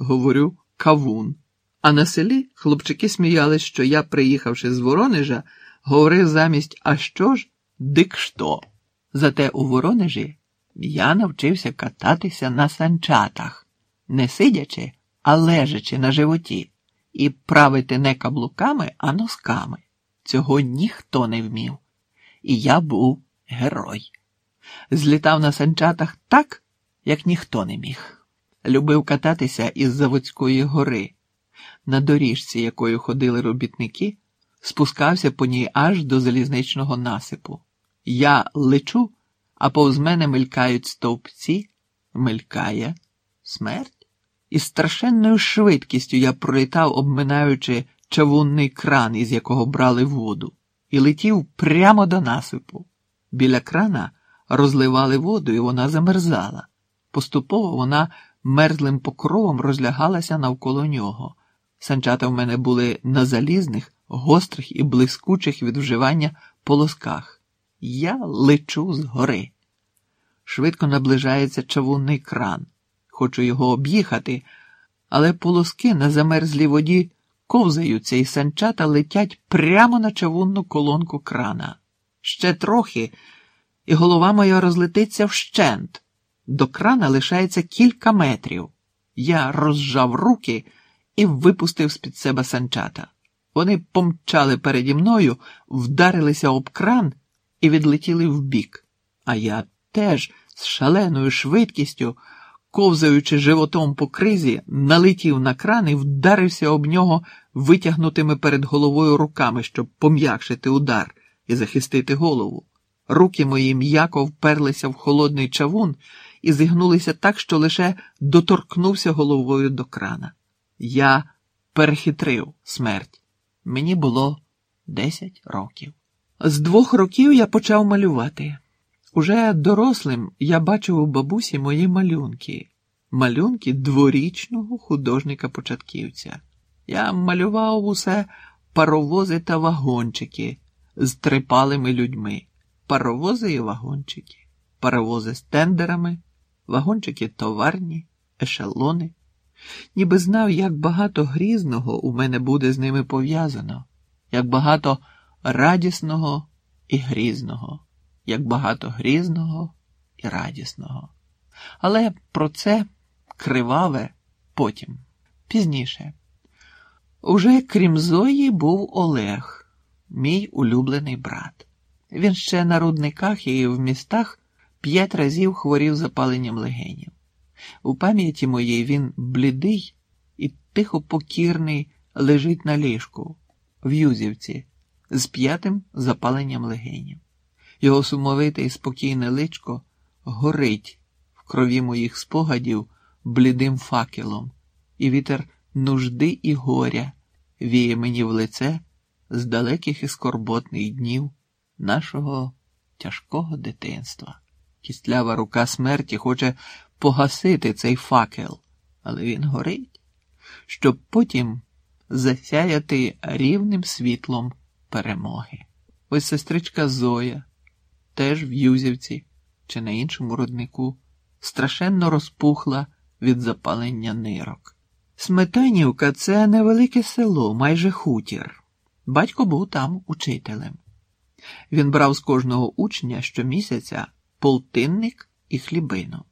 говорю кавун. А на селі хлопчики сміялись, що я, приїхавши з Воронежа, говорив замість А що ж, дик що. Зате у Воронежі я навчився кататися на санчатах, не сидячи, а лежачи на животі, і правити не каблуками, а носками. Цього ніхто не вмів. І я був герой. Злітав на санчатах так, як ніхто не міг. Любив кататися із Заводської гори, на доріжці, якою ходили робітники, спускався по ній аж до залізничного насипу. Я лечу, а повз мене мелькають стовпці, мелькає смерть. Із страшенною швидкістю я пролітав, обминаючи чавунний кран, із якого брали воду, і летів прямо до насипу. Біля крана розливали воду, і вона замерзала. Поступово вона мерзлим покровом розлягалася навколо нього. Санчата в мене були на залізних, гострих і блискучих від вживання полосках. Я лечу з гори. Швидко наближається чавунний кран. Хочу його об'їхати, але полоски на замерзлій воді ковзаються, і санчата летять прямо на чавунну колонку крана. Ще трохи, і голова моя розлетиться вщент. До крана лишається кілька метрів. Я розжав руки і випустив з-під себе санчата. Вони помчали переді мною, вдарилися об кран і відлетіли вбік. А я теж з шаленою швидкістю, ковзаючи животом по кризі, налетів на кран і вдарився об нього витягнутими перед головою руками, щоб пом'якшити удар і захистити голову. Руки мої м'яко вперлися в холодний чавун і зігнулися так, що лише доторкнувся головою до крана. Я перехитрив смерть. Мені було десять років. З двох років я почав малювати. Уже дорослим я бачив у бабусі мої малюнки, малюнки дворічного художника-початківця. Я малював усе паровози та вагончики з трипалими людьми, паровози і вагончики, паровози з тендерами, вагончики товарні, ешелони. Ніби знав, як багато грізного у мене буде з ними пов'язано, як багато радісного і грізного як багато грізного і радісного. Але про це криваве потім, пізніше. Уже крім Зої був Олег, мій улюблений брат. Він ще на рудниках і в містах п'ять разів хворів запаленням легенів. У пам'яті моїй він блідий і тихо покірний лежить на ліжку в Юзівці з п'ятим запаленням легенів. Його сумовите і спокійне личко горить в крові моїх спогадів блідим факелом, і вітер нужди і горя віє мені в лице з далеких і скорботних днів нашого тяжкого дитинства. Кістлява рука смерті хоче погасити цей факел, але він горить, щоб потім засяяти рівним світлом перемоги. Ось сестричка Зоя теж в Юзівці чи на іншому роднику, страшенно розпухла від запалення нирок. Сметанівка це невелике село, майже хутір. Батько був там учителем. Він брав з кожного учня щомісяця полтинник і хлібину.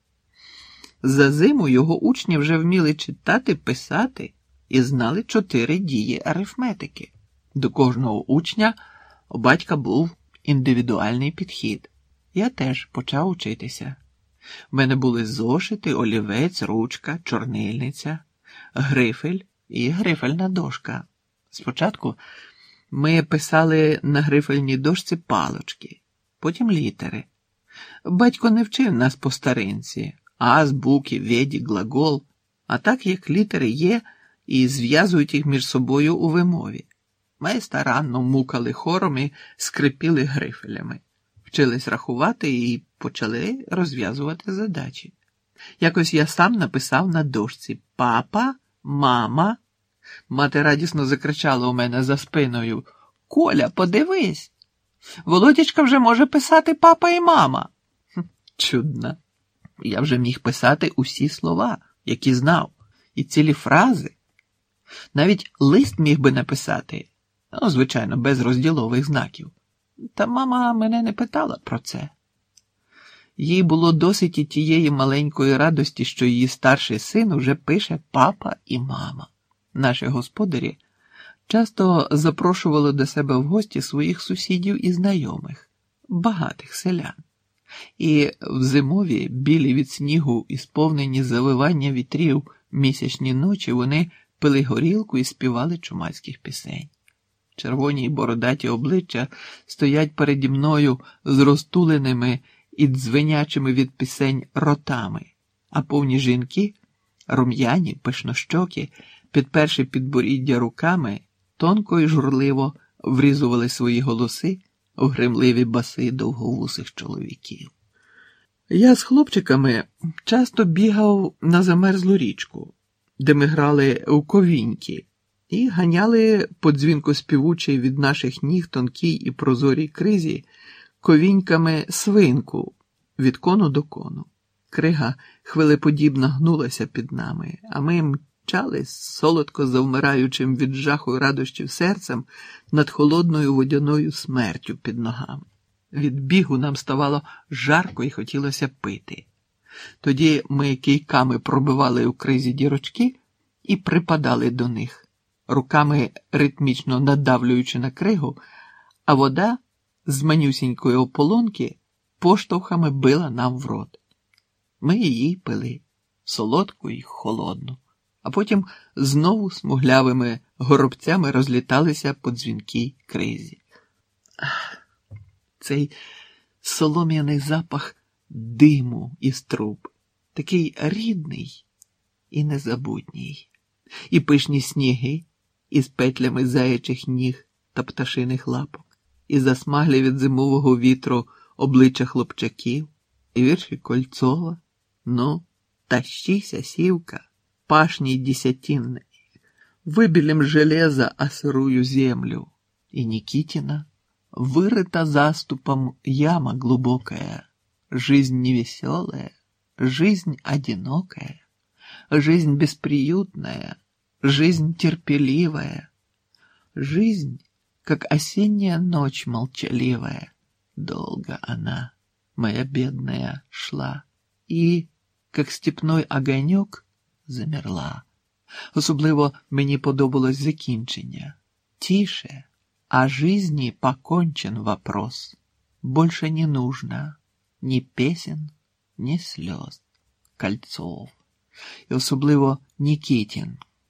За зиму його учні вже вміли читати, писати і знали чотири дії арифметики. До кожного учня у батька був індивідуальний підхід. Я теж почав учитися. В мене були зошити, олівець, ручка, чорнильниця, грифель і грифельна дошка. Спочатку ми писали на грифельній дошці палочки, потім літери. Батько не вчив нас по старинці, азбуки, веді, глагол, а так як літери є і зв'язують їх між собою у вимові. Ми старанно мукали хором і скрипіли грифелями, вчились рахувати і почали розв'язувати задачі. Якось я сам написав на дошці Папа, мама. Мати радісно закричала у мене за спиною Коля, подивись. Володячка вже може писати папа і мама. Чудно. Я вже міг писати усі слова, які знав і цілі фрази. Навіть лист міг би написати, ну, звичайно, без розділових знаків. Та мама мене не питала про це. Їй було досить і тієї маленької радості, що її старший син уже пише папа і мама. Наші господарі часто запрошували до себе в гості своїх сусідів і знайомих, багатих селян. І в зимові, білі від снігу і сповнені завивання вітрів місячні ночі вони пили горілку і співали чумацьких пісень. Червоні й бородаті обличчя стоять переді мною з розтуленими і дзвенячими від пісень ротами, а повні жінки, рум'яні, пишнощокі, підперши підборіддя руками, тонко і журливо врізували свої голоси в гримливі баси довговусих чоловіків. Я з хлопчиками часто бігав на замерзлу річку, де ми грали у ковіньки, і ганяли по дзвінку співучій від наших ніг тонкій і прозорій кризі ковіньками свинку від кону до кону. Крига хвилеподібно гнулася під нами, а ми мчались, солодко завмираючим від жаху й радощів серцем над холодною водяною смертю під ногами. Від бігу нам ставало жарко і хотілося пити. Тоді ми кийками пробивали у кризі дірочки і припадали до них, руками ритмічно надавлюючи на кригу, а вода з манюсінької ополонки поштовхами била нам в рот. Ми її пили солодку і холодну, а потім знову смуглявими горобцями розліталися по дзвінкій кризі. Цей солом'яний запах диму із труб, такий рідний і незабутній, і пишні сніги із петлями заячих ніг та пташиних лапок, і засмаглі від зимового вітру обличчя хлопчаків, і вірші Кольцова, ну, тащися, сівка, пашній десятинной, выбелем железа осырую землю, и Никитина вырыта заступом яма глубокая, жизнь невеселая, жизнь одинокая, жизнь бесприютная, жизнь терпеливая, жизнь, как осенняя ночь молчаливая. Долго она, моя бедная, шла. И, как степной огонек, замерла. Особливо мені подобалось закінчення. Тише, а жизни покончен вопрос. Больше не нужно ни песен, ни слез, Кольцов. І особливо Нікітін.